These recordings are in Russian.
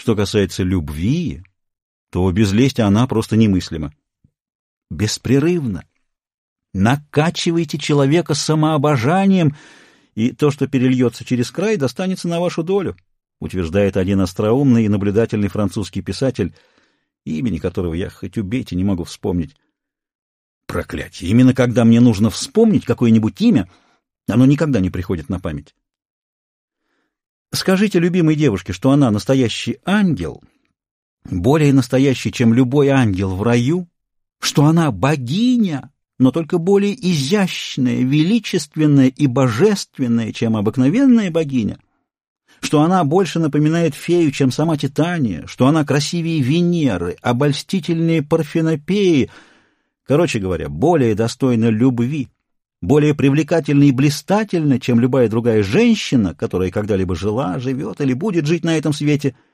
Что касается любви, то без лести она просто немыслима. Беспрерывно. Накачивайте человека самообожанием, и то, что перельется через край, достанется на вашу долю, утверждает один остроумный и наблюдательный французский писатель, имени которого я хоть убейте не могу вспомнить. Проклятие! Именно когда мне нужно вспомнить какое-нибудь имя, оно никогда не приходит на память. Скажите любимой девушке, что она настоящий ангел, более настоящий, чем любой ангел в раю, что она богиня, но только более изящная, величественная и божественная, чем обыкновенная богиня, что она больше напоминает фею, чем сама Титания, что она красивее Венеры, обольстительнее Парфенопеи, короче говоря, более достойна любви, более привлекательна и блистательна, чем любая другая женщина, которая когда-либо жила, живет или будет жить на этом свете —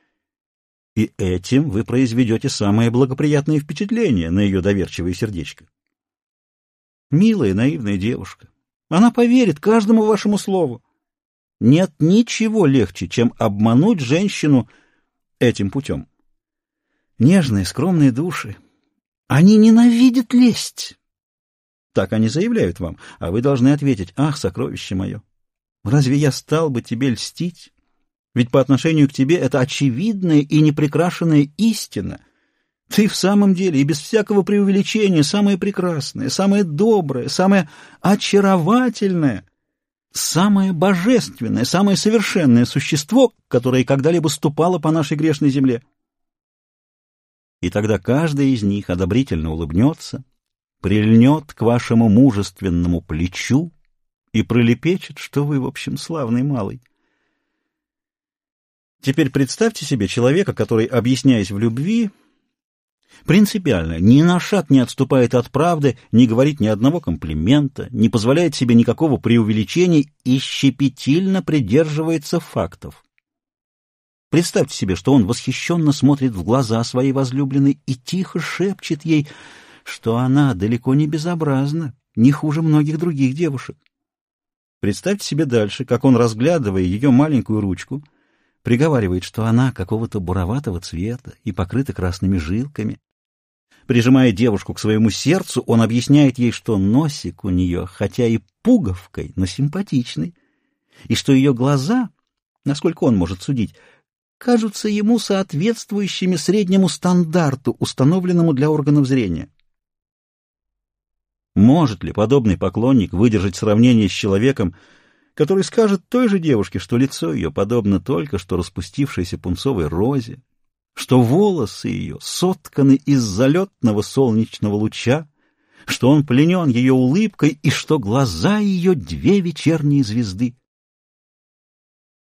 и этим вы произведете самое благоприятное впечатление на ее доверчивое сердечко. Милая, наивная девушка, она поверит каждому вашему слову. Нет ничего легче, чем обмануть женщину этим путем. Нежные, скромные души, они ненавидят лесть. Так они заявляют вам, а вы должны ответить, ах, сокровище мое, разве я стал бы тебе льстить? Ведь по отношению к тебе это очевидная и непрекрашенная истина. Ты в самом деле и без всякого преувеличения самое прекрасное, самое доброе, самое очаровательное, самое божественное, самое совершенное существо, которое когда-либо ступало по нашей грешной земле. И тогда каждый из них одобрительно улыбнется, прильнет к вашему мужественному плечу и пролепечет, что вы, в общем, славный малый. Теперь представьте себе человека, который, объясняясь в любви, принципиально ни на шаг не отступает от правды, не говорит ни одного комплимента, не позволяет себе никакого преувеличения и щепетильно придерживается фактов. Представьте себе, что он восхищенно смотрит в глаза своей возлюбленной и тихо шепчет ей, что она далеко не безобразна, не хуже многих других девушек. Представьте себе дальше, как он, разглядывая ее маленькую ручку, приговаривает, что она какого-то буроватого цвета и покрыта красными жилками. Прижимая девушку к своему сердцу, он объясняет ей, что носик у нее, хотя и пуговкой, но симпатичный, и что ее глаза, насколько он может судить, кажутся ему соответствующими среднему стандарту, установленному для органов зрения. Может ли подобный поклонник выдержать сравнение с человеком, который скажет той же девушке, что лицо ее подобно только что распустившейся пунцовой розе, что волосы ее сотканы из залетного солнечного луча, что он пленен ее улыбкой и что глаза ее две вечерние звезды.